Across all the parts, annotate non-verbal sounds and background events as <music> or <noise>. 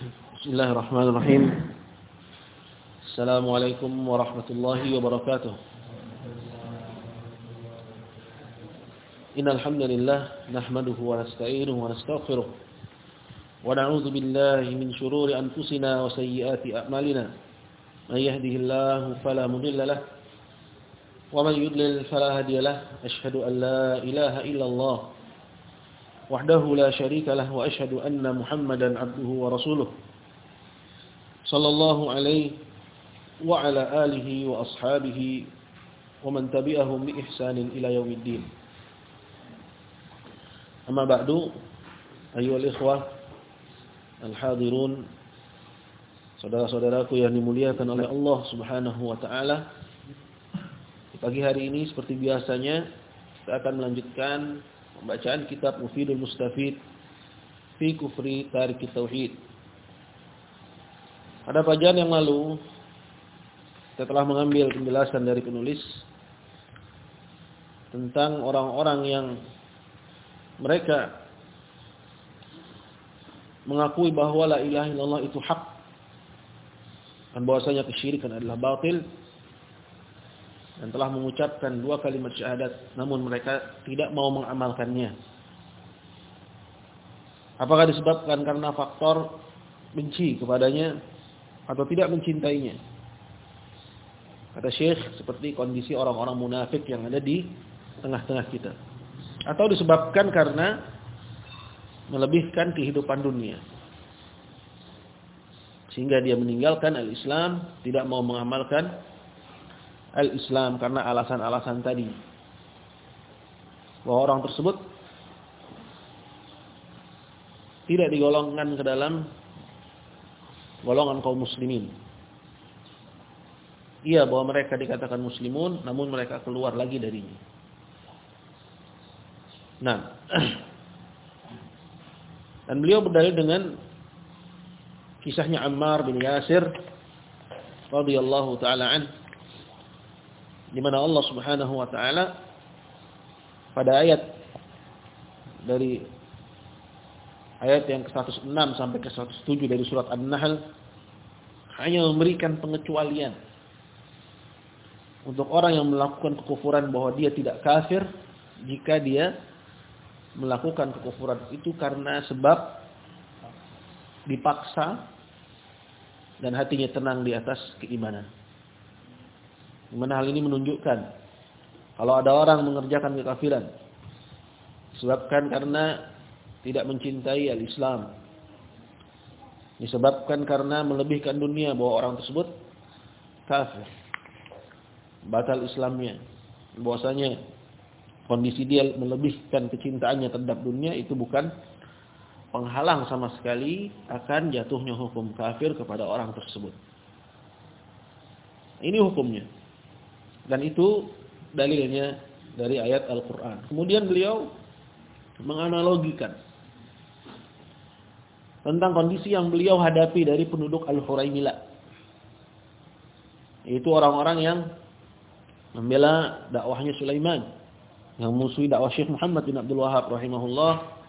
بسم الله الرحمن الرحيم. السلام عليكم ورحمة الله وبركاته. إن الحمد لله نحمده ونستعينه ونستغفره ونعوذ بالله من شرور أنفسنا وسيئات أعمالنا. من يهده الله فلا مضل له ومن يضلل فلا هادي له. أشهد أن لا إله إلا الله. وحده لا شريك له وأشهد أن محمدا عبده ورسوله صلى الله عليه وعلى آله وأصحابه ومن تبعهم بإحسان إلى يوم الدين أما بعد أيها الإخوة الحاضرون saudara-saudaraku yang dimuliakan oleh Allah Subhanahu wa taala. Di pagi hari ini seperti biasanya kita akan melanjutkan pembacaan kitab Mufidul Mustafid fi Kufri Tarik Tauhid. Pada pelajaran yang lalu kita telah mengambil penjelasan dari penulis tentang orang-orang yang mereka mengakui bahwa la ilaha illallah itu hak dan bahwasanya kesyirikan adalah batil dan telah mengucapkan dua kalimat syahadat namun mereka tidak mau mengamalkannya. Apakah disebabkan karena faktor benci kepadanya atau tidak mencintainya? Kata Syekh seperti kondisi orang-orang munafik yang ada di tengah-tengah kita. Atau disebabkan karena melebihkan kehidupan dunia sehingga dia meninggalkan al-Islam, tidak mau mengamalkan al-Islam karena alasan-alasan tadi. Bahwa orang tersebut tidak digolongkan ke dalam golongan kaum muslimin. Iya bahwa mereka dikatakan muslimun namun mereka keluar lagi darinya. Nah, <clears throat> dan beliau berdalil dengan kisahnya Ammar bin Yasir radhiyallahu taala an di mana Allah Subhanahu wa taala pada ayat dari ayat yang ke-106 sampai ke-107 dari surat An-Nahl hanya memberikan pengecualian untuk orang yang melakukan kekufuran bahwa dia tidak kafir jika dia melakukan kekufuran itu karena sebab dipaksa dan hatinya tenang di atas keimanan. Di mana hal ini menunjukkan kalau ada orang mengerjakan kekafiran disebabkan karena tidak mencintai al-Islam. Disebabkan karena melebihkan dunia bahwa orang tersebut kafir. Batal Islamnya. Bahwasanya kondisi dia melebihkan kecintaannya terhadap dunia itu bukan penghalang sama sekali akan jatuhnya hukum kafir kepada orang tersebut. Ini hukumnya. Dan itu dalilnya dari ayat Al-Quran. Kemudian beliau menganalogikan tentang kondisi yang beliau hadapi dari penduduk Al-Huraimila. Itu orang-orang yang membela dakwahnya Sulaiman. Yang musuhi dakwah Syekh Muhammad bin Abdul Wahab rahimahullah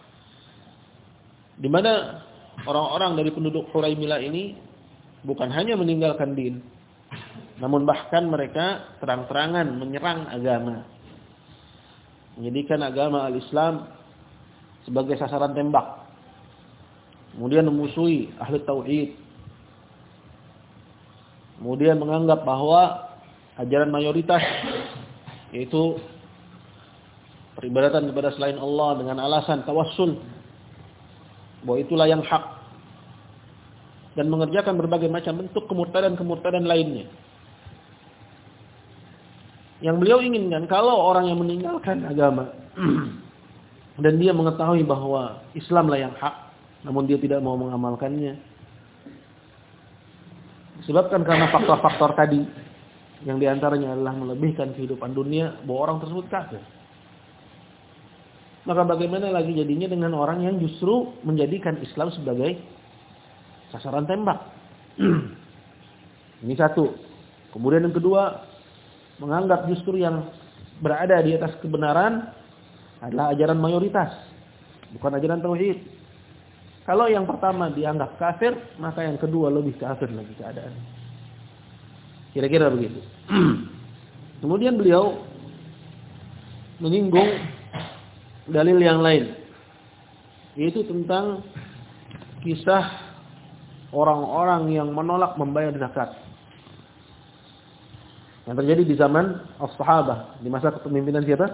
di mana orang-orang dari penduduk Huraimila ini bukan hanya meninggalkan din, namun bahkan mereka terang-terangan menyerang agama. Menjadikan agama al-Islam sebagai sasaran tembak. Kemudian memusuhi ahli tauhid. Kemudian menganggap bahwa ajaran mayoritas yaitu peribadatan kepada selain Allah dengan alasan tawassul bahwa itulah yang hak dan mengerjakan berbagai macam bentuk kemurtadan-kemurtadan lainnya. Yang beliau inginkan kalau orang yang meninggalkan agama <clears throat> dan dia mengetahui bahwa Islamlah yang hak, namun dia tidak mau mengamalkannya. Disebabkan karena faktor-faktor tadi yang di antaranya adalah melebihkan kehidupan dunia, bahwa orang tersebut kafir. Maka bagaimana lagi jadinya dengan orang yang justru menjadikan Islam sebagai sasaran tembak. Ini satu. Kemudian yang kedua, menganggap justru yang berada di atas kebenaran adalah ajaran mayoritas, bukan ajaran tauhid. Kalau yang pertama dianggap kafir, maka yang kedua lebih kafir lagi keadaan. Kira-kira begitu. <clears throat> Kemudian beliau menyinggung dalil yang lain. Yaitu tentang kisah orang-orang yang menolak membayar zakat. Yang terjadi di zaman as-sahabah, di masa kepemimpinan siapa?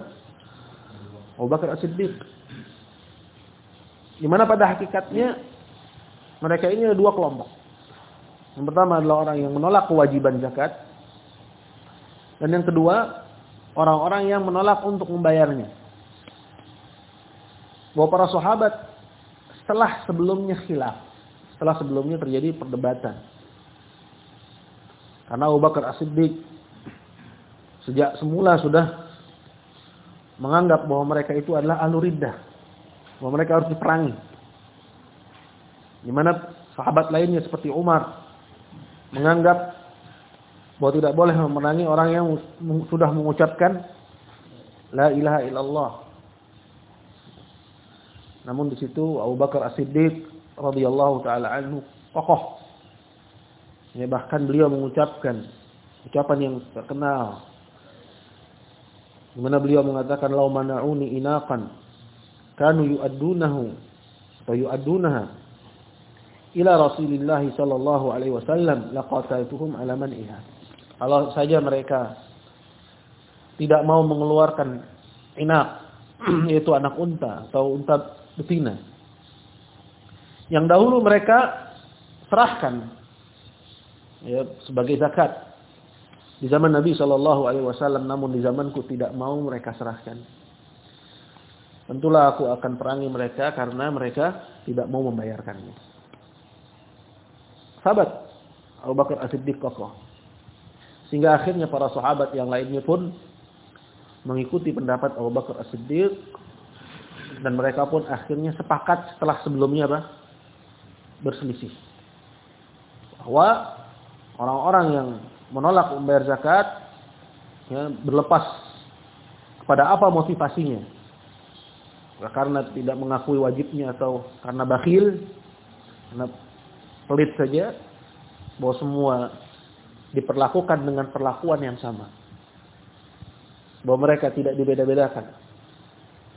Abu Bakar As-Siddiq. Di mana pada hakikatnya mereka ini ada dua kelompok. Yang pertama adalah orang yang menolak kewajiban zakat. Dan yang kedua, orang-orang yang menolak untuk membayarnya. Bahwa para sahabat setelah sebelumnya khilaf, setelah sebelumnya terjadi perdebatan. Karena Abu Bakar As-Siddiq sejak semula sudah menganggap bahwa mereka itu adalah aluriddah. Bahwa mereka harus diperangi. Di mana sahabat lainnya seperti Umar menganggap bahwa tidak boleh memerangi orang yang sudah mengucapkan la ilaha illallah. Namun di situ Abu Bakar As-Siddiq radhiyallahu taala anhu kokoh. Ya, bahkan beliau mengucapkan ucapan yang terkenal di mana beliau mengatakan lau mana'uni inaqan kanu yu'addunahu atau yu'addunaha ila Rasulillah sallallahu alaihi wasallam laqataituhum ala man'iha. Kalau saja mereka tidak mau mengeluarkan inak <clears throat> yaitu anak unta atau unta betina. Yang dahulu mereka serahkan ya, sebagai zakat di zaman Nabi Shallallahu Alaihi Wasallam, namun di zamanku tidak mau mereka serahkan. Tentulah aku akan perangi mereka karena mereka tidak mau membayarkannya. Sahabat Abu Bakar As-Siddiq kokoh. Sehingga akhirnya para sahabat yang lainnya pun mengikuti pendapat Abu Bakar As-Siddiq dan mereka pun akhirnya sepakat setelah sebelumnya apa? Berselisih. Bahwa orang-orang yang menolak membayar zakat ya, berlepas kepada apa motivasinya. Karena tidak mengakui wajibnya atau karena bakhil karena pelit saja bahwa semua diperlakukan dengan perlakuan yang sama. Bahwa mereka tidak dibeda-bedakan.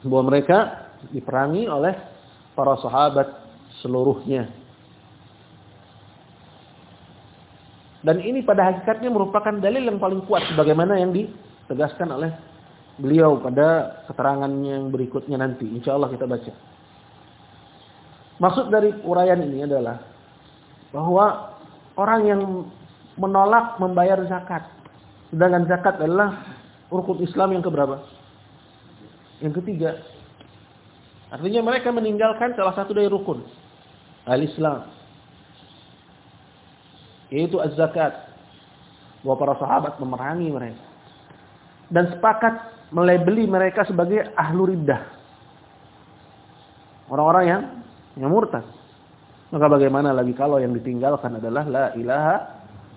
Bahwa mereka diperangi oleh para sahabat seluruhnya Dan ini pada hakikatnya merupakan dalil yang paling kuat sebagaimana yang ditegaskan oleh beliau pada keterangan yang berikutnya nanti. Insya Allah kita baca. Maksud dari uraian ini adalah bahwa orang yang menolak membayar zakat. Sedangkan zakat adalah rukun Islam yang keberapa? Yang ketiga. Artinya mereka meninggalkan salah satu dari rukun. Al-Islam yaitu az-zakat. Bahwa para sahabat memerangi mereka. Dan sepakat melebeli mereka sebagai ahlu riddah. Orang-orang yang yang murtad. Maka bagaimana lagi kalau yang ditinggalkan adalah la ilaha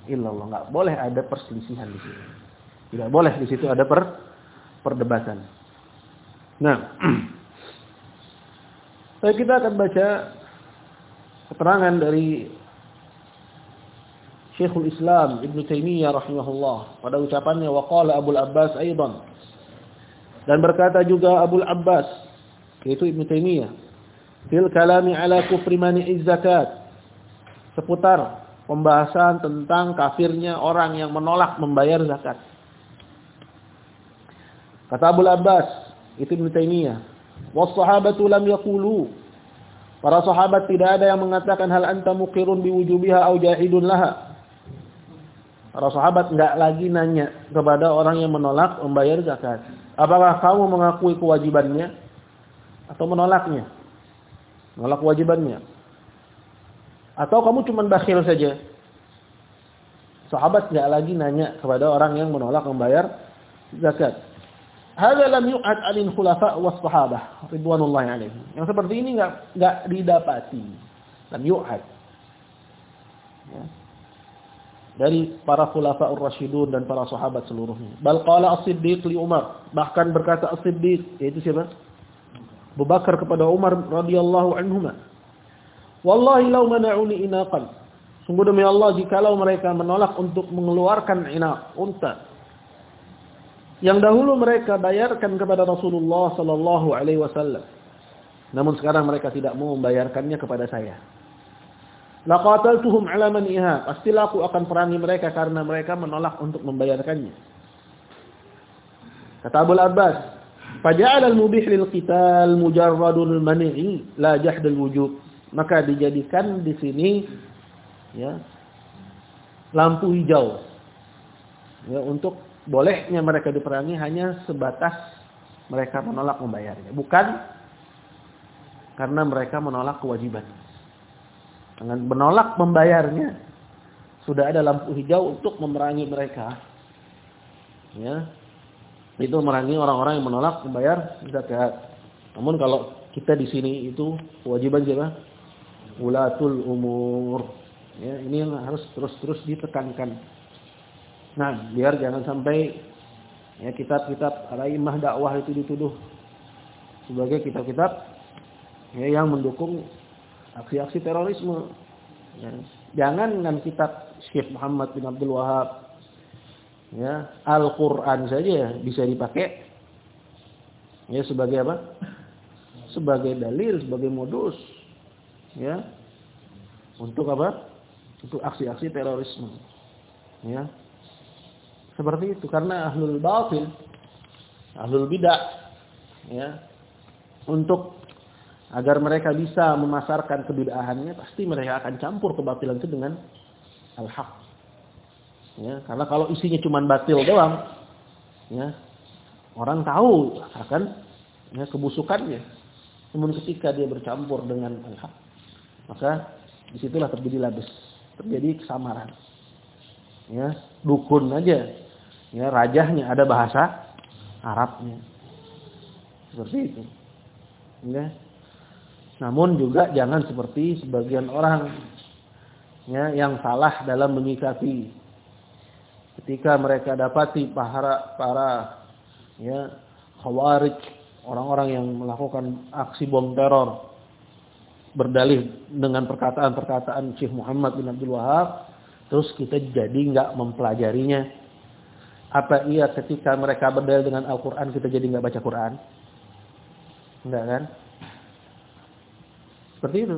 illallah. Enggak boleh ada perselisihan di situ. Tidak boleh di situ ada per, perdebatan. Nah, <clears throat> kita akan baca keterangan dari Syekhul Islam Ibn Taimiyah rahimahullah. Pada ucapannya waqala Abu Abbas aidan. Dan berkata juga Abu Abbas yaitu Ibn Taimiyah fil kalami ala kufri mani'iz zakat seputar pembahasan tentang kafirnya orang yang menolak membayar zakat. Kata Abu Abbas itu Ibn Taimiyah was sahabatu lam yaqulu. Para sahabat tidak ada yang mengatakan hal anta muqirun biwujubiha au jahidun laha Para sahabat nggak lagi nanya kepada orang yang menolak membayar zakat. Apakah kamu mengakui kewajibannya atau menolaknya? Menolak kewajibannya. Atau kamu cuma bakhil saja? Sahabat nggak lagi nanya kepada orang yang menolak membayar zakat. Hadza lam yu'ad 'alil khulafa was sahabah ridwanullahi alaihim. Yang seperti ini nggak nggak didapati. Lam yu'ad. Ya dari para khulafaur rasyidun dan para sahabat seluruhnya. Bal qala As-Siddiq li Umar, bahkan berkata As-Siddiq yaitu siapa? Abu Bakar kepada Umar radhiyallahu anhuma. Wallahi law mana'uni inaqan. Sungguh demi Allah jikalau mereka menolak untuk mengeluarkan inaq unta yang dahulu mereka bayarkan kepada Rasulullah sallallahu alaihi wasallam. Namun sekarang mereka tidak mau membayarkannya kepada saya. Laqataltuhum ala maniha. Pastilah aku akan perangi mereka karena mereka menolak untuk membayarkannya. Kata Abu Abbas, "Faja'ala al-mubih lil qital mujarradul man'i la jahd al-wujub." Maka dijadikan di sini ya lampu hijau ya untuk bolehnya mereka diperangi hanya sebatas mereka menolak membayarnya, bukan karena mereka menolak kewajiban. Dengan menolak membayarnya sudah ada lampu hijau untuk memerangi mereka. Ya. Itu memerangi orang-orang yang menolak membayar zakat. Namun kalau kita di sini itu kewajiban siapa? Ulatul umur. Ya, ini yang harus terus-terus ditekankan. Nah, biar jangan sampai ya kitab-kitab alaimah dakwah itu dituduh sebagai kitab-kitab ya, yang mendukung aksi-aksi terorisme. Ya. Jangan dengan kitab Syekh Muhammad bin Abdul Wahab ya, Al-Qur'an saja bisa dipakai ya sebagai apa? Sebagai dalil, sebagai modus ya. Untuk apa? Untuk aksi-aksi terorisme. Ya. Seperti itu karena ahlul batil, ahlul bidah ya. Untuk agar mereka bisa memasarkan kebid'ahannya pasti mereka akan campur kebatilan itu dengan al-haq. Ya, karena kalau isinya cuma batil doang, ya, orang tahu akan ya, kebusukannya. Namun ketika dia bercampur dengan al-haq, maka di situlah terjadi labes, terjadi kesamaran. Ya, dukun aja ya rajahnya ada bahasa Arabnya. Seperti itu. Ya. Namun juga jangan seperti sebagian orang ya yang salah dalam menyikapi ketika mereka dapati para para ya khawarij orang-orang yang melakukan aksi bom teror berdalih dengan perkataan-perkataan Syekh Muhammad bin Abdul Wahab terus kita jadi nggak mempelajarinya apa iya ketika mereka berdalil dengan Al-Quran kita jadi nggak baca Quran? Enggak kan? Seperti itu.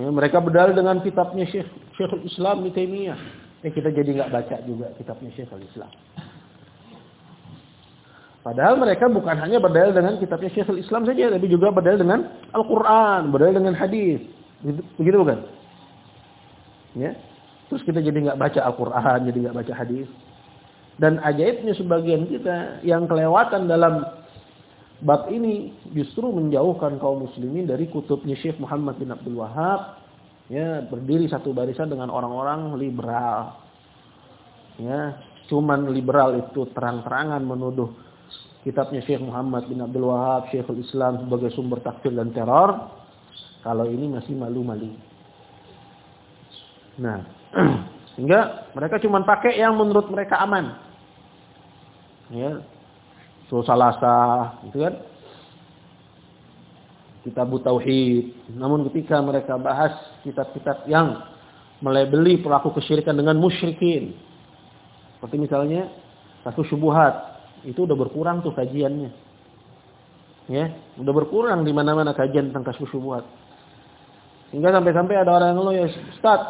Ya, mereka berdalil dengan kitabnya Syekh Syekhul Islam Taimiyah. Ya, kita jadi nggak baca juga kitabnya Syekhul Islam. Padahal mereka bukan hanya berdalil dengan kitabnya Syekhul Islam saja, tapi juga berdalil dengan Al-Quran, berdalil dengan hadis. Begitu bukan? Ya. Terus kita jadi nggak baca Al-Quran, jadi nggak baca hadis. Dan ajaibnya sebagian kita yang kelewatan dalam bab ini justru menjauhkan kaum muslimin dari kutubnya Syekh Muhammad bin Abdul Wahab ya berdiri satu barisan dengan orang-orang liberal ya cuman liberal itu terang-terangan menuduh kitabnya Syekh Muhammad bin Abdul Wahab Syekhul Islam sebagai sumber takfir dan teror kalau ini masih malu-malu nah <clears throat> Sehingga mereka cuma pakai yang menurut mereka aman. Ya. So salasa, gitu kan? Kitab tauhid. Namun ketika mereka bahas kitab-kitab yang melebeli pelaku kesyirikan dengan musyrikin. Seperti misalnya satu syubhat, itu udah berkurang tuh kajiannya. Ya, udah berkurang di mana-mana kajian tentang kasus syubhat. Hingga sampai-sampai ada orang yang ngeluh ya, Ustaz,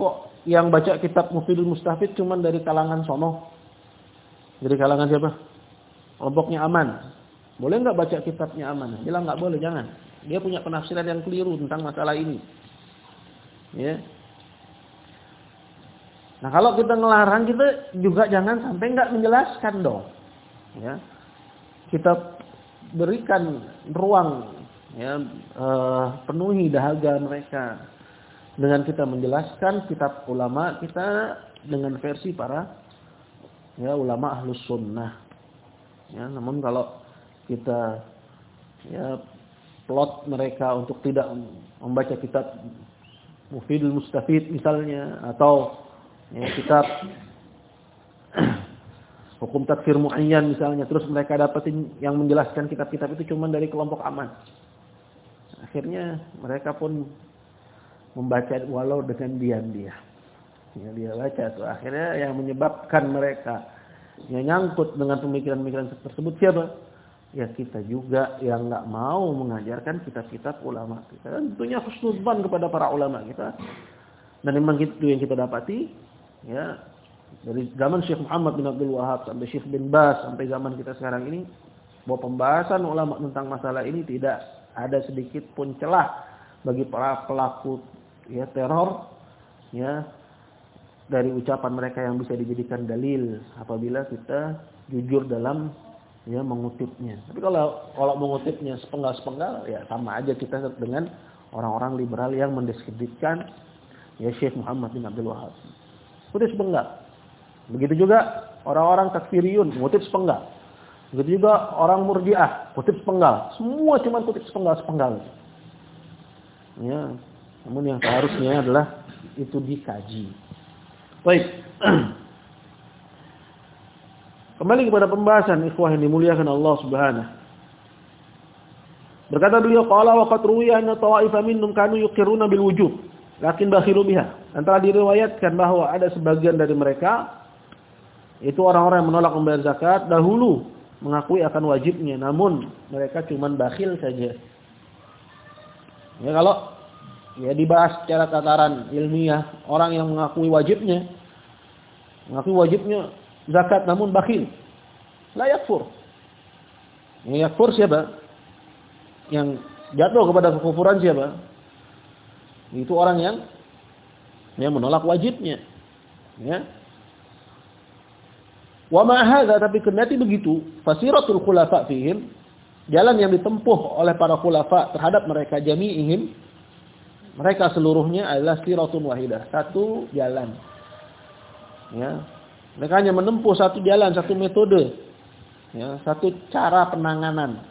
kok yang baca kitab Mufidul Mustafid cuma dari kalangan sono. Dari kalangan siapa? Kelompoknya aman. Boleh nggak baca kitabnya aman? Bilang nggak boleh, jangan. Dia punya penafsiran yang keliru tentang masalah ini. Ya. Nah kalau kita ngelarang kita juga jangan sampai nggak menjelaskan dong. Ya. Kita berikan ruang ya uh, penuhi dahaga mereka dengan kita menjelaskan kitab ulama kita dengan versi para ya ulama ahlus sunnah. Ya, namun kalau kita ya plot mereka untuk tidak membaca kitab Mufidul Mustafid misalnya atau ya, kitab <clears throat> hukum takfir muayyan misalnya terus mereka dapatin yang menjelaskan kitab-kitab itu cuma dari kelompok aman. Akhirnya mereka pun membaca walau dengan diam-diam. Ya, dia baca tuh akhirnya yang menyebabkan mereka yang nyangkut dengan pemikiran-pemikiran tersebut siapa? Ya kita juga yang nggak mau mengajarkan kitab-kitab ulama kita. Tentunya husnudzan kepada para ulama kita. Dan memang itu yang kita dapati ya dari zaman Syekh Muhammad bin Abdul Wahab sampai Syekh bin Bas sampai zaman kita sekarang ini bahwa pembahasan ulama tentang masalah ini tidak ada sedikit pun celah bagi para pelaku ya teror ya dari ucapan mereka yang bisa dijadikan dalil apabila kita jujur dalam ya mengutipnya. Tapi kalau kalau mengutipnya sepenggal-sepenggal ya sama aja kita dengan orang-orang liberal yang mendiskreditkan ya Syekh Muhammad bin Abdul Wahab. Kutip sepenggal. Begitu juga orang-orang takfiriyun mengutip sepenggal. Begitu juga orang murjiah, kutip sepenggal. Semua cuma kutip sepenggal-sepenggal. Ya, namun yang seharusnya adalah itu dikaji. Baik. <clears throat> Kembali kepada pembahasan ikhwah yang dimuliakan Allah Subhanahu. Berkata beliau, qala wa qad ruwiya anna tawa'ifa minhum kanu yuqirruna bil wujub, lakin bakhilu biha. Antara diriwayatkan bahwa ada sebagian dari mereka itu orang-orang yang menolak membayar zakat dahulu mengakui akan wajibnya, namun mereka cuma bakhil saja. Ya kalau ya dibahas secara tataran ilmiah, orang yang mengakui wajibnya, mengakui wajibnya zakat namun bakhil, layak fur. Yang yakfur siapa? Yang jatuh kepada kekufuran siapa? Itu orang yang yang menolak wajibnya. Ya, Wa ma hadza tapi kendati begitu, fasiratul khulafa fihim, jalan yang ditempuh oleh para khulafa terhadap mereka jami'ihim, mereka seluruhnya adalah siratun wahidah, satu jalan. Ya. Mereka hanya menempuh satu jalan, satu metode. Ya, satu cara penanganan.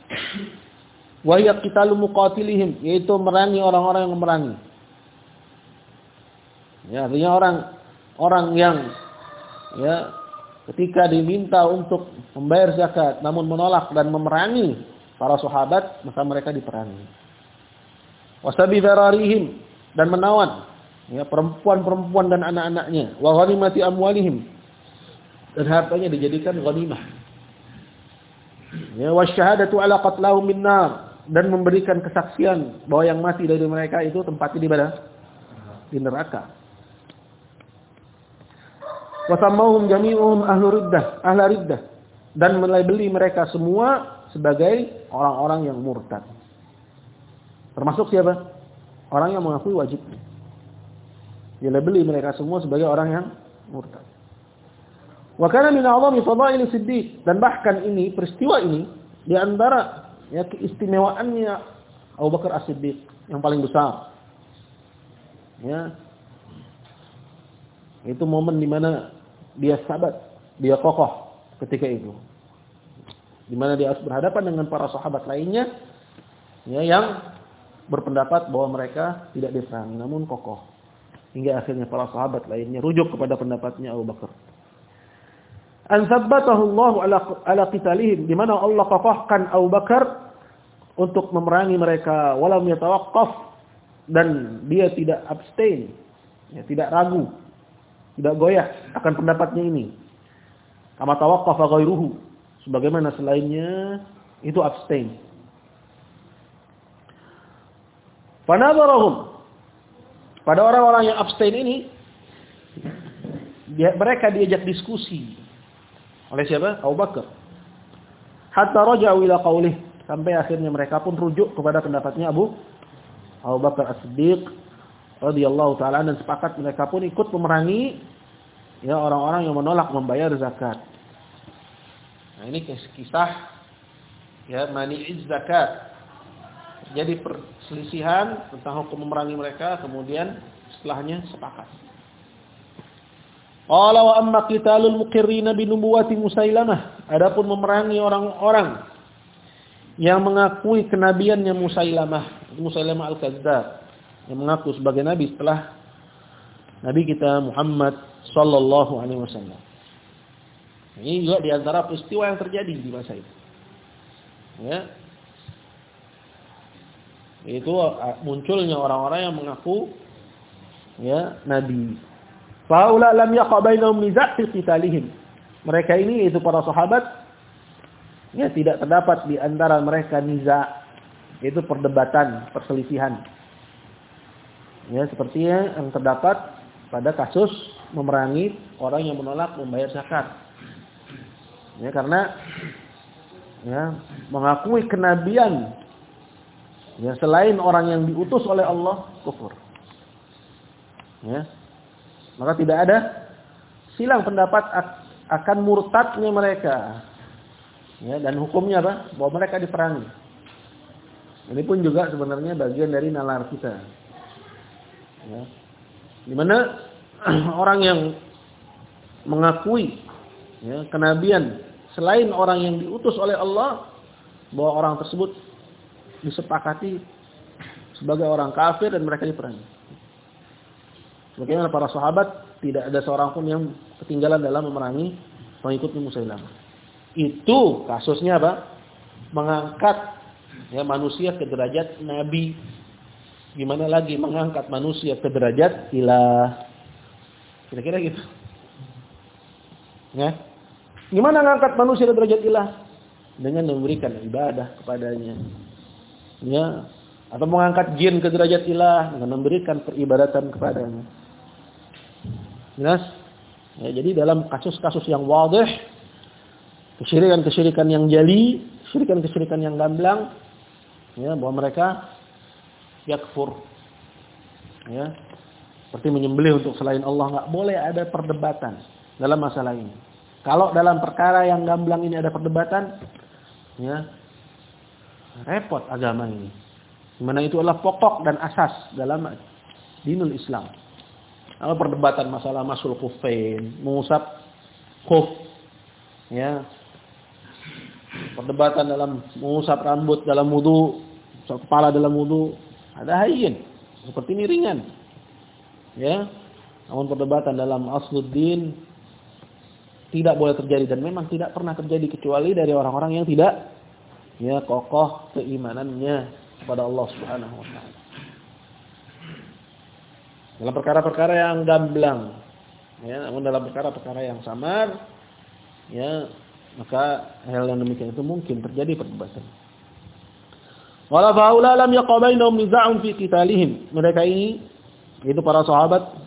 Wa hiya qitalu muqatilihim, yaitu merangi orang-orang yang memerangi. Ya, artinya orang orang yang ya ketika diminta untuk membayar zakat namun menolak dan memerangi para sahabat maka mereka diperangi wasabi dararihim. Dan menawan. Ya perempuan-perempuan dan anak-anaknya. Wa ghanimati amwalihim. Dan hartanya dijadikan ghanimah. Ya wasyahadatu ala qatlahum min nar. Dan memberikan kesaksian bahwa yang mati dari mereka itu tempatnya di mana di neraka. Wasammahum jami'uhum ahlu riddah, ahla riddah. Dan melabeli mereka semua sebagai orang-orang yang murtad. Termasuk siapa? Orang yang mengakui wajib. Dia labeli mereka semua sebagai orang yang murtad. Wa kana min a'zami fadail siddiq dan bahkan ini peristiwa ini di antara ya keistimewaannya Abu Bakar As-Siddiq yang paling besar. Ya. Itu momen di mana dia sabat, dia kokoh ketika itu. Di mana dia harus berhadapan dengan para sahabat lainnya ya, yang berpendapat bahwa mereka tidak diperangi namun kokoh. Hingga akhirnya para sahabat lainnya rujuk kepada pendapatnya Abu Bakar. An sabbatahu Allah ala ala qitalihim di mana Allah kokohkan Abu Bakar untuk memerangi mereka walam yatawaqqaf dan dia tidak abstain, ya, tidak ragu tidak goyah akan pendapatnya ini. Kama tawaqqafa ghairuhu. Sebagaimana selainnya itu abstain. Fanadharahum. Pada orang-orang yang abstain ini dia, mereka diajak diskusi oleh siapa? Abu Bakar. Hatta raja'u ila qaulih sampai akhirnya mereka pun rujuk kepada pendapatnya Abu Abu Bakar As-Siddiq radhiyallahu taala dan sepakat mereka pun ikut memerangi ya orang-orang yang menolak membayar zakat. Nah, ini kisah ya mani'iz zakat. Jadi perselisihan tentang hukum memerangi mereka kemudian setelahnya sepakat. Qala wa amma qitalul muqirrina bi nubuwati Musailamah. Adapun memerangi orang-orang yang mengakui kenabiannya Musailamah, Musailamah al-Kadzdzab yang mengaku sebagai nabi setelah nabi kita Muhammad sallallahu alaihi wasallam. Ini juga di antara peristiwa yang terjadi di masa itu. Ya. Itu munculnya orang-orang yang mengaku ya nabi. Faula lam yaqa bainahum niza' fi qitalihim. Mereka ini itu para sahabat ya tidak terdapat di antara mereka niza' itu perdebatan, perselisihan. Ya, seperti yang terdapat pada kasus memerangi orang yang menolak membayar zakat. Ya, karena ya, mengakui kenabian ya selain orang yang diutus oleh Allah kufur. Ya. Maka tidak ada silang pendapat akan murtadnya mereka. Ya, dan hukumnya apa? Bahwa mereka diperangi. Ini pun juga sebenarnya bagian dari nalar kita. Ya. Di mana <clears throat> orang yang mengakui ya, kenabian selain orang yang diutus oleh Allah bahwa orang tersebut disepakati sebagai orang kafir dan mereka diperangi. Bagaimana para sahabat tidak ada seorang pun yang ketinggalan dalam memerangi pengikut Musailamah. Itu kasusnya apa? Mengangkat ya manusia ke derajat nabi. Gimana lagi mengangkat manusia ke derajat ilah. Kira-kira gitu. Ya. Gimana mengangkat manusia ke derajat ilah? Dengan memberikan ibadah kepadanya. Ya. Atau mengangkat jin ke derajat ilah dengan memberikan peribadatan kepadanya. Jelas? Ya, jadi dalam kasus-kasus yang wadih, kesyirikan-kesyirikan yang jali, kesyirikan-kesyirikan yang gamblang, ya, bahwa mereka yakfur. Ya, seperti menyembelih untuk selain Allah nggak boleh ada perdebatan dalam masalah ini. Kalau dalam perkara yang gamblang ini ada perdebatan, ya repot agama ini. Di mana itu adalah pokok dan asas dalam dinul Islam. Kalau perdebatan masalah masul kufain, mengusap kuf, ya, perdebatan dalam mengusap rambut dalam wudhu, kepala dalam wudhu, ada hayin. Seperti ini ringan. Ya. Namun perdebatan dalam asluddin tidak boleh terjadi dan memang tidak pernah terjadi kecuali dari orang-orang yang tidak ya kokoh keimanannya kepada Allah Subhanahu wa taala. Dalam perkara-perkara yang gamblang, ya, namun dalam perkara-perkara yang samar, ya, maka hal yang demikian itu mungkin terjadi perdebatan. Wala faula lam yaqabainahum niza'un fi qitalihim. Mereka ini itu para sahabat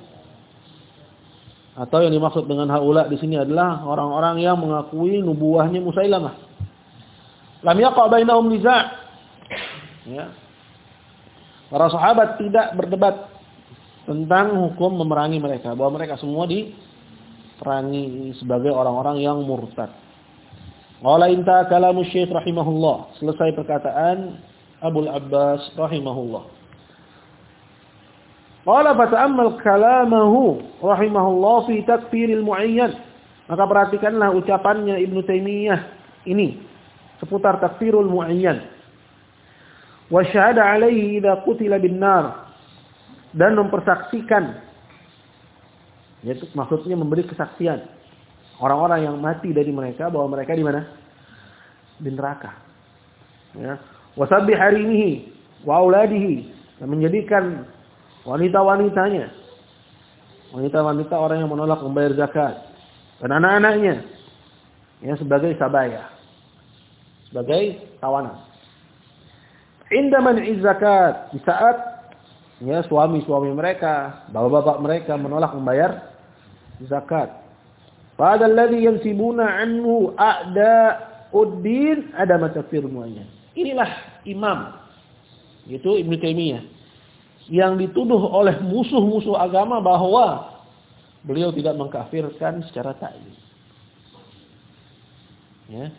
atau yang dimaksud dengan haula di sini adalah orang-orang yang mengakui nubuahnya Musailamah. Lam yaqa bainahum niza'. Ya. Para sahabat tidak berdebat tentang hukum memerangi mereka, bahwa mereka semua diperangi sebagai orang-orang yang murtad. Qala inta kalamu Syekh rahimahullah. Selesai perkataan Abu Abbas rahimahullah. Qala fata'ammal kalamahu rahimahullah fi takfiril muayyan. Maka perhatikanlah ucapannya Ibnu Taimiyah ini seputar takfirul muayyan. Wa syahada alaihi idza qutila bin nar dan mempersaksikan yaitu maksudnya memberi kesaksian orang-orang yang mati dari mereka bahwa mereka di mana? Di neraka. Ya. Wasabbi harimihi wa auladihi dan menjadikan wanita-wanitanya. Wanita-wanita orang yang menolak membayar zakat. Dan anak-anaknya. Ya, sebagai sabaya. Sebagai tawanan. Indah man'i zakat. Di saat ya suami-suami mereka, bapak-bapak mereka menolak membayar zakat. Pada alladhi yansibuna anhu a'da'uddin ada macafir muayyan. Inilah imam. Itu Ibnu Taimiyah yang dituduh oleh musuh-musuh agama bahwa beliau tidak mengkafirkan secara ta'yin. Ya.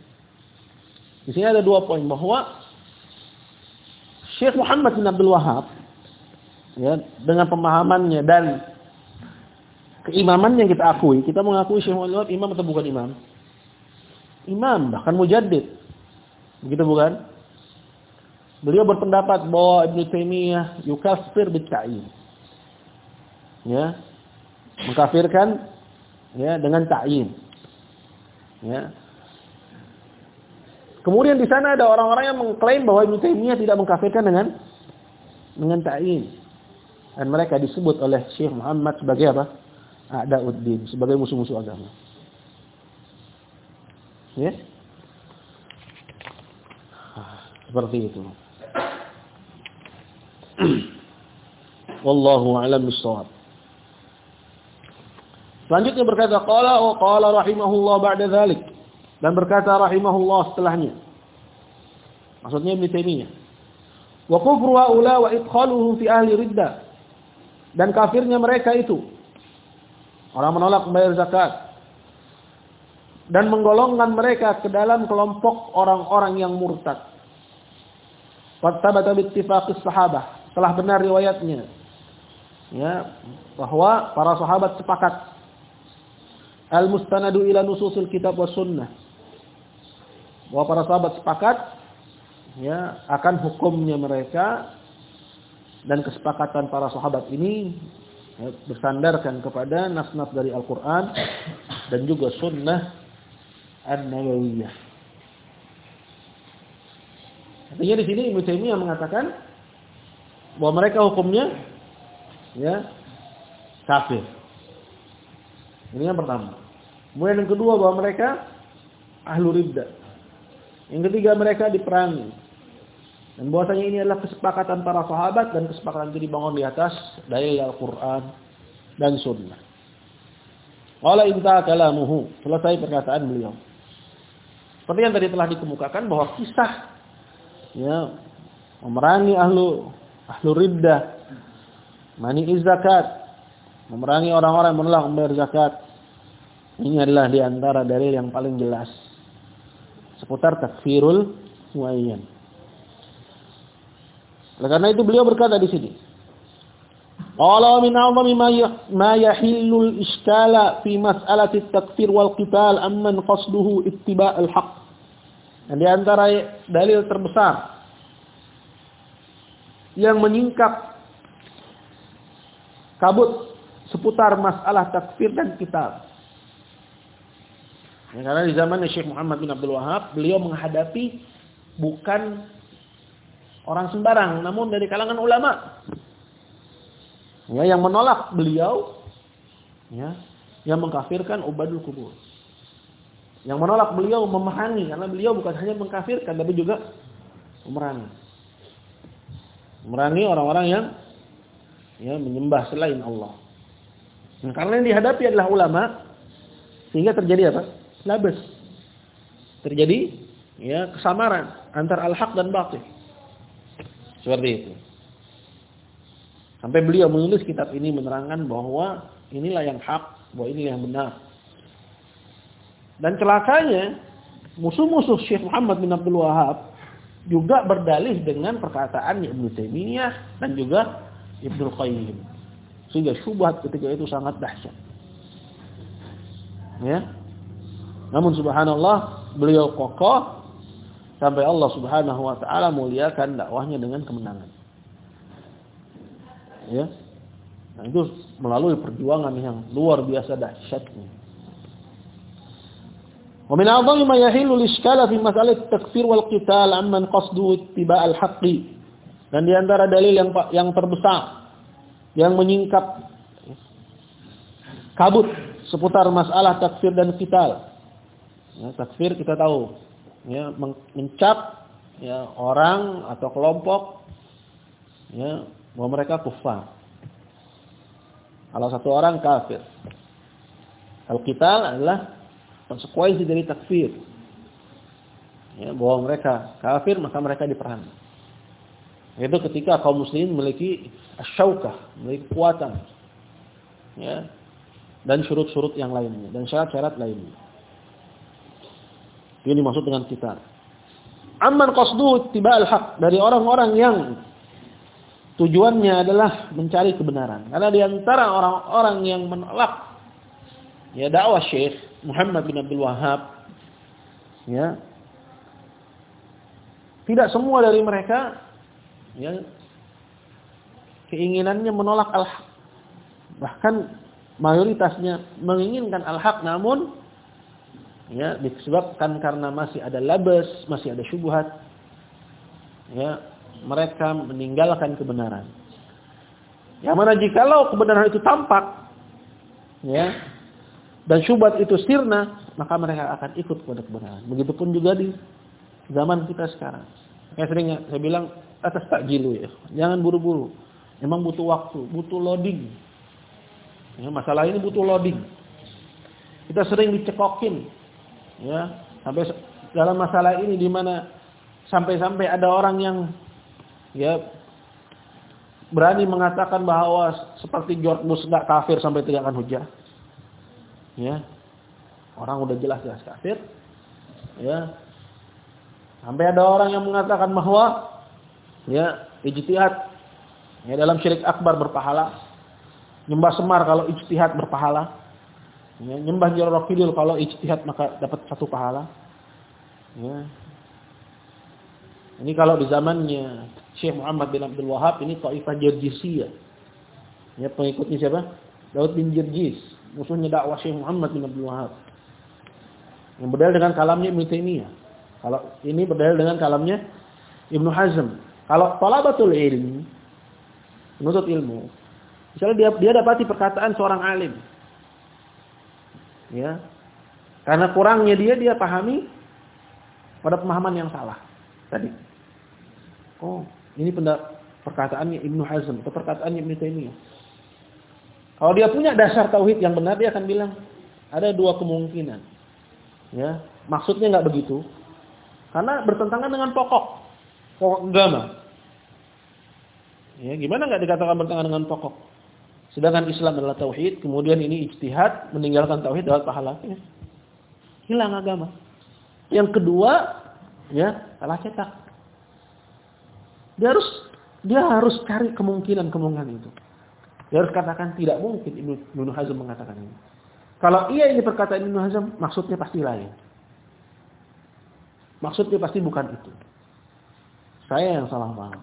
Di sini ada dua poin bahwa Syekh Muhammad bin Abdul Wahab ya, dengan pemahamannya dan keimaman yang kita akui, kita mengakui Syekh Muhammad imam atau bukan imam? Imam, bahkan mujaddid. Begitu bukan? Beliau berpendapat bahwa Ibnu Taimiyah yukafir bitta'yin. Ya. Mengkafirkan ya dengan ta'yin. Ya. Kemudian di sana ada orang-orang yang mengklaim bahwa Ibnu Taimiyah tidak mengkafirkan dengan dengan ta'yin. Dan mereka disebut oleh Syekh Muhammad sebagai apa? A'da'uddin, sebagai musuh-musuh agama. Ya? Seperti itu. <clears throat> Wallahu a'lam bishawab. Selanjutnya berkata qala wa qala rahimahullah ba'da dzalik. Dan berkata rahimahullah setelahnya. Maksudnya Ibnu Taimiyah. Wa kufru haula wa idkhaluhu fi ahli riddah. Dan kafirnya mereka itu orang menolak membayar zakat dan menggolongkan mereka ke dalam kelompok orang-orang yang murtad. Fattabata bittifaqis sahabah. Telah benar riwayatnya. Ya, bahwa para sahabat sepakat al-mustanadu ila nususil kitab was sunnah. Bahwa para sahabat sepakat ya akan hukumnya mereka dan kesepakatan para sahabat ini ya, bersandarkan kepada nas-nas dari Al-Qur'an dan juga sunnah An-Nawawiyah. Artinya di sini Ibnu Taimiyah mengatakan bahwa mereka hukumnya ya kafir. Ini yang pertama. Kemudian yang kedua bahwa mereka ahlu ridda. Yang ketiga mereka diperangi. Dan bahwasanya ini adalah kesepakatan para sahabat dan kesepakatan itu dibangun di atas dalil Al-Qur'an dan sunnah. Wala inta kalamuhu. Selesai perkataan beliau. Seperti yang tadi telah dikemukakan bahwa kisah ya memerangi ahlu ahlu riddah, mani zakat, memerangi orang-orang yang menolak membayar zakat. Ini adalah di antara dalil yang paling jelas seputar takfirul muayyan. Oleh karena itu beliau berkata di sini, Qala min a'zami ma yahillu al-iskala fi mas'alati at-takfir wal qital amman qasduhu ittiba' al-haq. Dan di antara dalil terbesar yang menyingkap kabut seputar masalah takfir dan kitab. Ya, karena di zaman Syekh Muhammad bin Abdul Wahab, beliau menghadapi bukan orang sembarang, namun dari kalangan ulama ya, yang menolak beliau ya, yang mengkafirkan ubadul kubur. Yang menolak beliau memerangi karena beliau bukan hanya mengkafirkan tapi juga memerangi. Memerangi orang-orang yang ya menyembah selain Allah. Nah, karena yang dihadapi adalah ulama sehingga terjadi apa? Labes. Terjadi ya kesamaran antara al-haq dan batil. Seperti itu. Sampai beliau menulis kitab ini menerangkan bahwa inilah yang hak, bahwa ini yang benar. Dan celakanya musuh-musuh Syekh Muhammad bin Abdul Wahab juga berdalih dengan perkataan Ibnu Taimiyah dan juga Ibnu Qayyim. Sehingga syubhat ketika itu sangat dahsyat. Ya. Namun subhanallah beliau kokoh sampai Allah Subhanahu wa taala muliakan dakwahnya dengan kemenangan. Ya. Nah itu melalui perjuangan yang luar biasa dahsyatnya. Wa min a'dhami ma yahilu al-iskala fi mas'alat takfir wal qital amman qasdu ittiba' al-haqqi. Dan di antara dalil yang yang terbesar yang menyingkap kabut seputar masalah takfir dan qital ya, takfir kita tahu ya mencap ya orang atau kelompok ya bahwa mereka kufar. Kalau satu orang kafir. Al-qital adalah konsekuensi dari takfir. Ya, bahwa mereka kafir maka mereka diperangi. Itu ketika kaum muslimin memiliki asyaukah, memiliki kekuatan. Ya. Dan syurut-syurut yang lainnya dan syarat-syarat lainnya. Ini dimaksud dengan kita. Amman qasdu al haq dari orang-orang yang tujuannya adalah mencari kebenaran. Karena di antara orang-orang yang menolak ya dakwah Syekh Muhammad bin Abdul Wahab ya tidak semua dari mereka ya keinginannya menolak al-haq. Bahkan mayoritasnya menginginkan al-haq namun ya disebabkan karena masih ada labas, masih ada syubhat ya mereka meninggalkan kebenaran. Yang mana jikalau kebenaran itu tampak, ya, dan syubhat itu sirna, maka mereka akan ikut kepada kebenaran. Begitupun juga di zaman kita sekarang. Kayak sering saya bilang atas takjilu ya. Jangan buru-buru. Memang butuh waktu, butuh loading. Ya, masalah ini butuh loading. Kita sering dicekokin. Ya, sampai dalam masalah ini di mana sampai-sampai ada orang yang ya berani mengatakan bahwa seperti George Bush nggak kafir sampai tegakkan hujah. Ya. Orang udah jelas-jelas kafir. Ya. Sampai ada orang yang mengatakan bahwa ya ijtihad ya dalam syirik akbar berpahala. Nyembah semar kalau ijtihad berpahala. Ya, nyembah Jarrah Kidul kalau ijtihad maka dapat satu pahala. Ya. Ini kalau di zamannya Syekh Muhammad bin Abdul Wahab ini Taifah Jirjisiyah. Ya pengikutnya siapa? Daud bin Jirjis, musuhnya dakwah Syekh Muhammad bin Abdul Wahab. Yang berdalil dengan kalamnya Ibnu Taimiyah. Kalau ini berdalil dengan kalamnya Ibnu Hazm. Kalau talabatul ilmi, menuntut ilmu, misalnya dia dia dapati perkataan seorang alim. Ya. Karena kurangnya dia dia pahami pada pemahaman yang salah tadi. Oh, ini perkataannya Ibnu Hazm atau perkataannya Ibnu Taimiyah. Kalau dia punya dasar tauhid yang benar dia akan bilang ada dua kemungkinan. Ya, maksudnya nggak begitu. Karena bertentangan dengan pokok pokok agama. Ya, gimana nggak dikatakan bertentangan dengan pokok? Sedangkan Islam adalah tauhid, kemudian ini ijtihad, meninggalkan tauhid dapat pahala. Hilang agama. Yang kedua, ya, salah cetak. Dia harus dia harus cari kemungkinan-kemungkinan itu. Dia harus katakan tidak mungkin Ibnu Hazm mengatakan ini. Kalau iya ini perkataan Ibnu Hazm, maksudnya pasti lain. Maksudnya pasti bukan itu. Saya yang salah paham.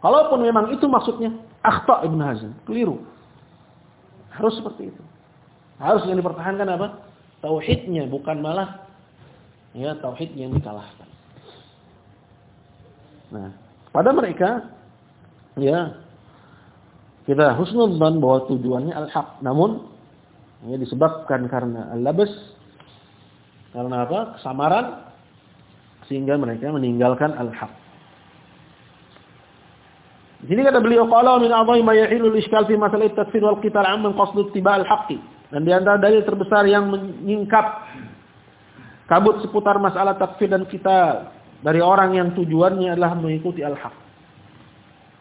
Kalaupun memang itu maksudnya, akhta Ibnu Hazm, keliru. Harus seperti itu. Harus yang dipertahankan apa? Tauhidnya, bukan malah ya tauhid yang dikalahkan. Nah, pada mereka ya kita husnudzan bahwa tujuannya al-haq. Namun ya disebabkan karena al-labas karena apa? Kesamaran sehingga mereka meninggalkan al-haq. Di sini kata beliau qala min a'dha'i ma yahilu al-ishkal fi masalah at-takfir wal qital 'amman qasdu ittiba' al-haqqi. Dan di antara dalil terbesar yang menyingkap kabut seputar masalah takfir dan kita dari orang yang tujuannya adalah mengikuti al-haq.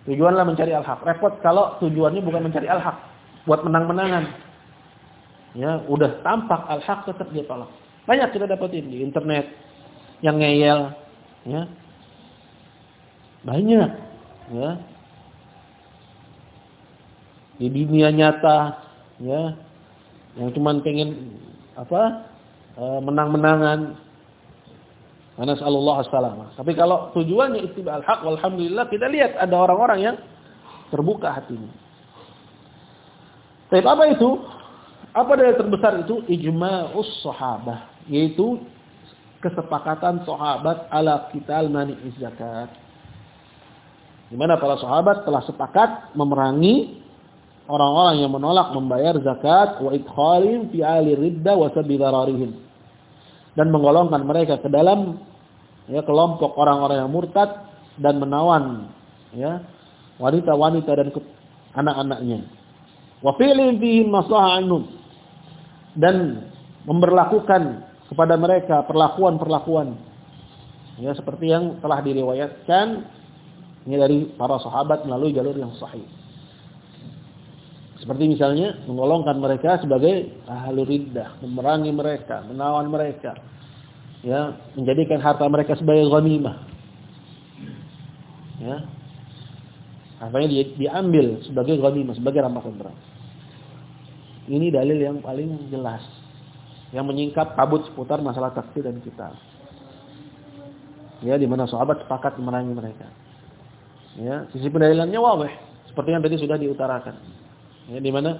Tujuanlah mencari al-haq. Repot kalau tujuannya bukan mencari al-haq, buat menang-menangan. Ya, udah tampak al-haq tetap dia tolak. Banyak kita dapetin di internet yang ngeyel, ya. Banyak, ya. Di dunia nyata, ya, yang cuman pengen apa? Eh, menang-menangan, karena sallallahu alaihi Tapi kalau tujuannya ittiba al-haq walhamdulillah kita lihat ada orang-orang yang terbuka hatinya. Tapi apa itu? Apa dalil terbesar itu? Ijma'us sahabah, yaitu kesepakatan sahabat ala qital mani'iz zakat. Di mana para sahabat telah sepakat memerangi orang-orang yang menolak membayar zakat wa idkhalin fi ali ridda wa sabidararihim dan menggolongkan mereka ke dalam ya kelompok orang-orang yang murtad dan menawan ya wanita-wanita dan anak-anaknya. Wa fi'lin fihi maslaha anhum dan memberlakukan kepada mereka perlakuan-perlakuan ya seperti yang telah diriwayatkan ini dari para sahabat melalui jalur yang sahih. Seperti misalnya menggolongkan mereka sebagai ahlu riddah, memerangi mereka, menawan mereka, ya menjadikan harta mereka sebagai ghanimah. Ya. Hartanya di, diambil sebagai ghanimah, sebagai rampasan perang. Ini dalil yang paling jelas yang menyingkap kabut seputar masalah takfir dan kita. Ya, di mana sahabat sepakat memerangi mereka. Ya, sisi pendalilannya wawah, seperti yang tadi sudah diutarakan. Ya, di mana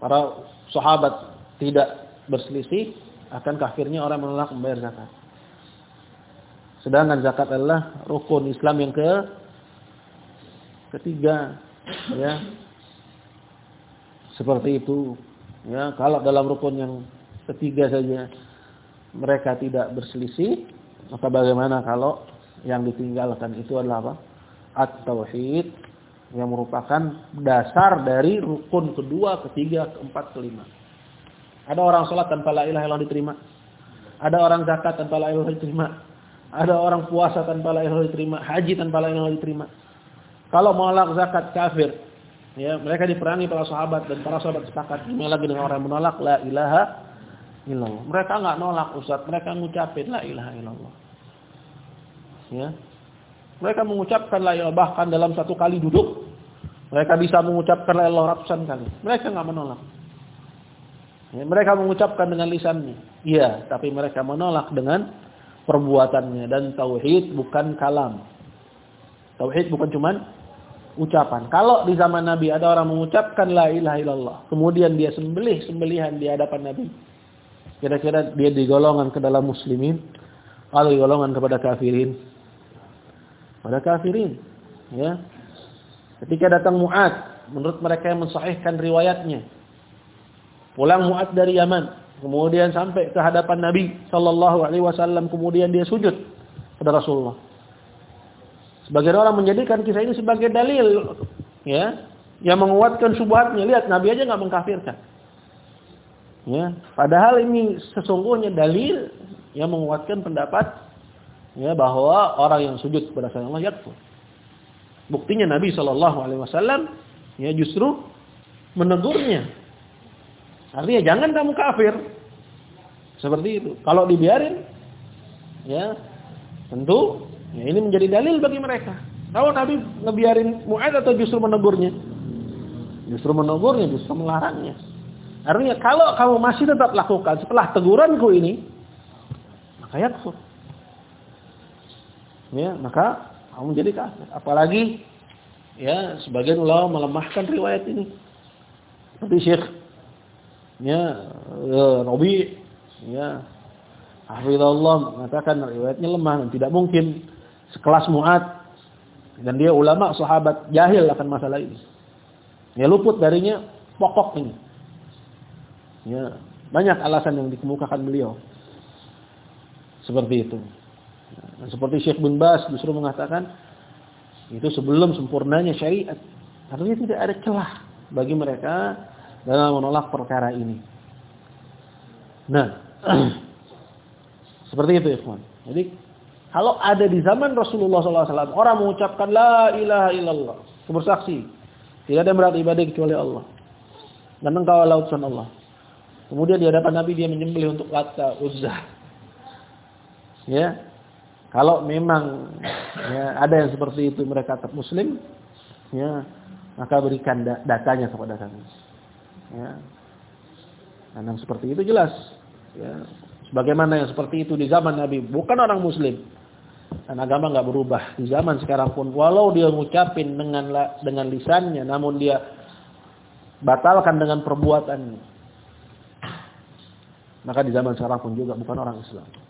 para sahabat tidak berselisih akan kafirnya orang menolak membayar zakat. Sedangkan zakat adalah rukun Islam yang ke ketiga Ya. Seperti itu. Ya, kalau dalam rukun yang ketiga saja mereka tidak berselisih, maka bagaimana kalau yang ditinggalkan itu adalah apa? At-tauhid yang merupakan dasar dari rukun kedua, ketiga, keempat, kelima. Ada orang sholat tanpa la ilaha illallah diterima. Ada orang zakat tanpa la ilaha diterima. Ada orang puasa tanpa la ilaha diterima, haji tanpa la ilaha diterima. Kalau menolak zakat kafir, ya mereka diperangi para sahabat dan para sahabat sepakat ini lagi dengan orang yang menolak la ilaha illallah. Mereka enggak nolak Ustaz, mereka ngucapin la ilaha illallah. Ya. Mereka mengucapkan la ilaha bahkan dalam satu kali duduk mereka bisa mengucapkan la ilaha ratusan kali. Mereka enggak menolak. Ya, mereka mengucapkan dengan lisannya. Iya, tapi mereka menolak dengan perbuatannya dan tauhid bukan kalam. Tauhid bukan cuman ucapan. Kalau di zaman Nabi ada orang mengucapkan la ilaha illallah, kemudian dia sembelih sembelihan di hadapan Nabi. Kira-kira dia digolongan ke dalam muslimin atau digolongan kepada kafirin? Pada kafirin, ya. Ketika datang Mu'ad, menurut mereka yang mensahihkan riwayatnya, pulang Mu'ad dari Yaman, Kemudian sampai ke hadapan Nabi sallallahu alaihi wasallam kemudian dia sujud pada Rasulullah. Sebagian orang menjadikan kisah ini sebagai dalil ya yang menguatkan subhatnya. Lihat Nabi aja nggak mengkafirkan. Ya, padahal ini sesungguhnya dalil yang menguatkan pendapat ya bahwa orang yang sujud kepada Allah yakfur. Buktinya Nabi sallallahu alaihi wasallam ya justru menegurnya Artinya jangan kamu kafir. Seperti itu. Kalau dibiarin, ya tentu ya ini menjadi dalil bagi mereka. Kalau Nabi ngebiarin Mu'ad atau justru menegurnya? Justru menegurnya, justru melarangnya. Artinya kalau kamu masih tetap lakukan setelah teguranku ini, maka yakfur. Ya, maka kamu jadi kafir. Apalagi ya sebagian ulama melemahkan riwayat ini. Seperti Syekh ya Rabi ya Hafizullah mengatakan riwayatnya lemah dan tidak mungkin sekelas Mu'ad dan dia ulama sahabat jahil akan masalah ini. Ya luput darinya pokok ini. Ya, banyak alasan yang dikemukakan beliau. Seperti itu. Dan seperti Syekh bin Bas justru mengatakan itu sebelum sempurnanya syariat. Artinya tidak ada celah bagi mereka dalam menolak perkara ini. Nah, <clears throat> seperti itu ikhwan. Jadi kalau ada di zaman Rasulullah SAW orang mengucapkan la ilaha illallah, bersaksi tidak ada yang berat ibadah kecuali Allah. Dan engkau adalah utusan Allah. Kemudian di hadapan Nabi dia menyembelih untuk Lata Uzza. Ya. Kalau memang ya, ada yang seperti itu mereka tetap muslim, ya, maka berikan datanya kepada kami. Ya. Dan yang seperti itu jelas. Ya. Sebagaimana yang seperti itu di zaman Nabi. Bukan orang muslim. Dan agama nggak berubah. Di zaman sekarang pun. Walau dia ngucapin dengan dengan lisannya. Namun dia batalkan dengan perbuatannya. Maka di zaman sekarang pun juga bukan orang Islam.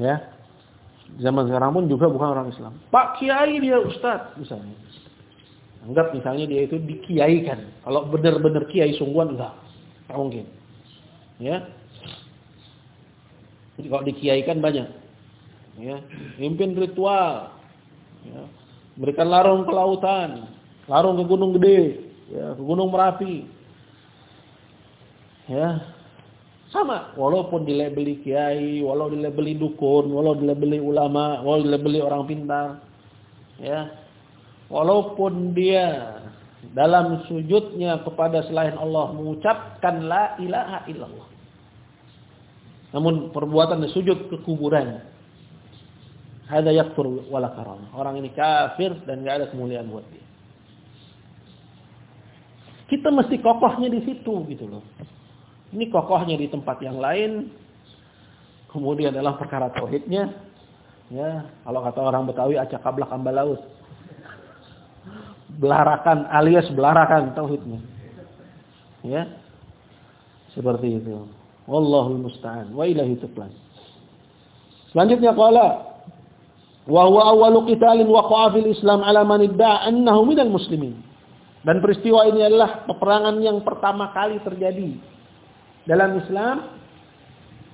Ya. Zaman sekarang pun juga bukan orang Islam. Pak Kiai dia Ustadz misalnya. Anggap misalnya dia itu dikiaikan. Kalau benar-benar kiai sungguhan enggak. Enggak mungkin. Ya. Jadi kalau dikiaikan banyak. Ya, mimpin ritual. Ya. Berikan larung ke lautan, larung ke gunung gede, ya, ke gunung Merapi. Ya. Sama, walaupun dilebeli kiai, walau dilebeli dukun, walau dilebeli ulama, walau dilebeli orang pintar. Ya, walaupun dia dalam sujudnya kepada selain Allah mengucapkan la ilaha illallah. Namun perbuatan sujud ke kuburan. Hada yakfur wala karam. Orang ini kafir dan enggak ada kemuliaan buat dia. Kita mesti kokohnya di situ gitu loh. Ini kokohnya di tempat yang lain. Kemudian dalam perkara tauhidnya ya, kalau kata orang Betawi acak kablak ambal laut belarakan alias belarakan tauhidnya. Ya. Seperti itu. Wallahu musta'an. Wa ilahi tuflan. Selanjutnya qala Wa huwa awwalu qitalin waqa'a fil Islam ala man idda'a annahu minal muslimin. Dan peristiwa ini adalah peperangan yang pertama kali terjadi dalam Islam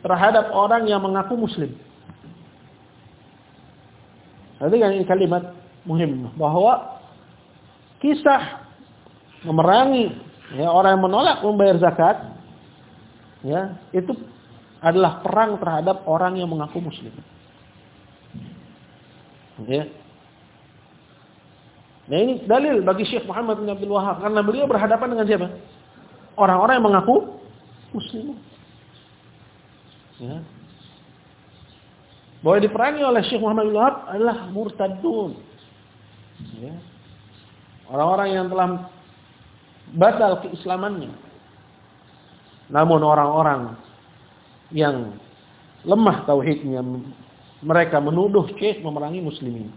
terhadap orang yang mengaku muslim. Jadi ini kalimat muhim bahwa kisah memerangi ya, orang yang menolak membayar zakat ya itu adalah perang terhadap orang yang mengaku muslim. Ya. Nah ini dalil bagi Syekh Muhammad bin Abdul Wahab karena beliau berhadapan dengan siapa? Orang-orang yang mengaku muslim. Ya. Bahwa diperangi oleh Syekh Muhammad bin Wahab adalah murtadun. Ya. Orang-orang yang telah batal keislamannya. Namun orang-orang yang lemah tauhidnya mereka menuduh Syekh memerangi muslimin.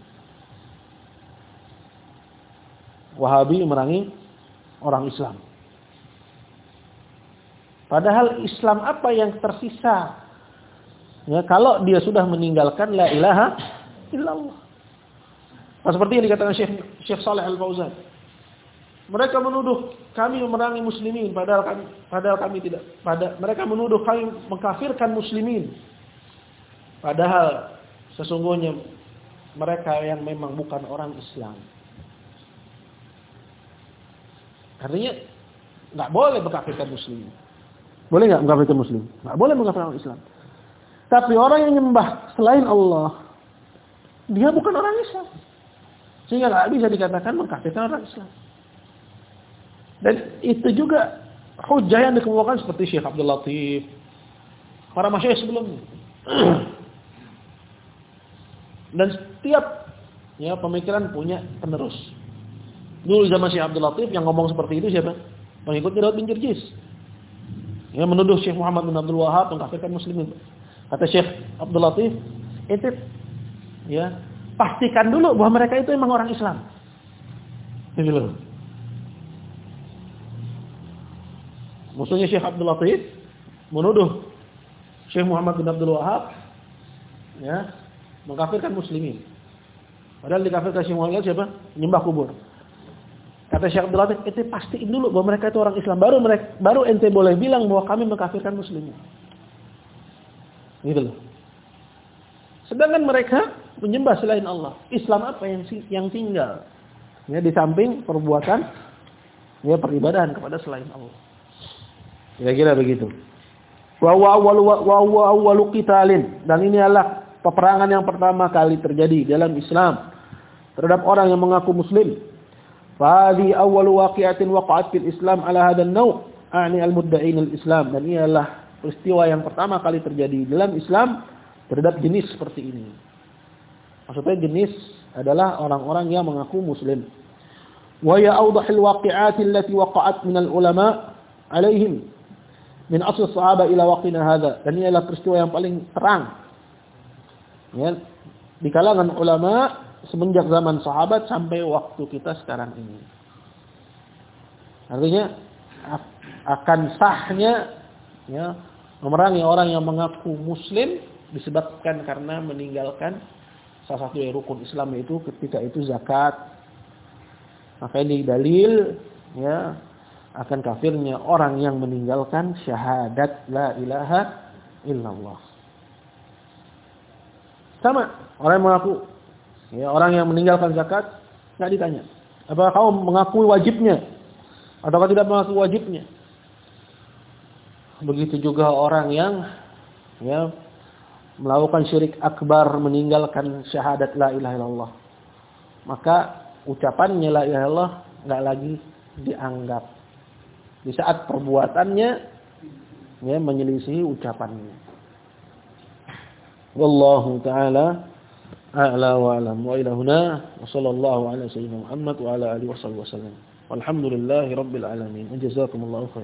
Wahabi memerangi orang Islam. Padahal Islam apa yang tersisa? Ya, kalau dia sudah meninggalkan la ilaha illallah. Nah, seperti yang dikatakan Syekh Syekh Saleh Al-Fauzan. Mereka menuduh kami memerangi muslimin padahal kami padahal kami tidak pada mereka menuduh kami mengkafirkan muslimin. Padahal sesungguhnya mereka yang memang bukan orang Islam. Artinya nggak boleh mengkafirkan muslim. Boleh nggak mengkafirkan muslim? Nggak boleh mengkafirkan orang Islam. Tapi orang yang menyembah selain Allah, dia bukan orang Islam. Sehingga nggak bisa dikatakan mengkafirkan orang Islam. Dan itu juga hujah yang dikemukakan seperti Syekh Abdul Latif. Para masyayikh sebelumnya. <clears throat> Dan setiap ya pemikiran punya penerus. Dulu zaman Syekh Abdul Latif yang ngomong seperti itu siapa? Pengikutnya Daud bin Jirjis. Yang menuduh Syekh Muhammad bin Abdul Wahab mengkafirkan muslimin. Kata Syekh Abdul Latif, itu ya, pastikan dulu bahwa mereka itu memang orang Islam. Itu loh. Musuhnya Syekh Abdul Latif menuduh Syekh Muhammad bin Abdul Wahab ya, mengkafirkan muslimin. Padahal dikafirkan Syekh Muhammad siapa? Nyembah kubur. Kata Syekh Abdul Latif, itu pastiin dulu bahwa mereka itu orang Islam. Baru mereka, baru ente boleh bilang bahwa kami mengkafirkan muslimin. Gitu loh. Sedangkan mereka menyembah selain Allah. Islam apa yang yang tinggal? Ya, di samping perbuatan ya peribadahan kepada selain Allah. Kira-kira begitu. Wa wa awwalu qitalin dan ini adalah peperangan yang pertama kali terjadi dalam Islam terhadap orang yang mengaku muslim. Fadi awwalu waqi'atin waqa'at fil Islam ala hadzal naw' a'ni al-mudda'in al-Islam. Dan ini adalah peristiwa yang pertama kali terjadi dalam Islam terhadap jenis seperti ini. Maksudnya jenis adalah orang-orang yang mengaku muslim. Wa ya awdahil waqi'ati allati waqa'at minal ulama' alaihim. Min asl sahabat ila waqtina hadha. Dan ini adalah peristiwa yang paling terang. Ya. Di kalangan ulama semenjak zaman sahabat sampai waktu kita sekarang ini artinya akan sahnya ya memerangi orang yang mengaku muslim disebabkan karena meninggalkan salah satu dari rukun Islam yaitu ketika itu zakat maka ini dalil ya akan kafirnya orang yang meninggalkan syahadat la ilaha illallah. Sama orang yang mengaku ya orang yang meninggalkan zakat nggak ditanya. Apakah kau mengakui wajibnya atau tidak mengakui wajibnya? Begitu juga orang yang ya melakukan syirik akbar meninggalkan syahadat la ilaha illallah. Maka ucapannya la ilaha illallah nggak lagi dianggap di saat perbuatannya ya menyelisihi ucapannya. Wallahu taala a'la wa alam wa ila huna wa sallallahu ala sayyidina Muhammad wa ala alihi wa sallam. Walhamdulillahi rabbil alamin. Jazakumullahu khairan.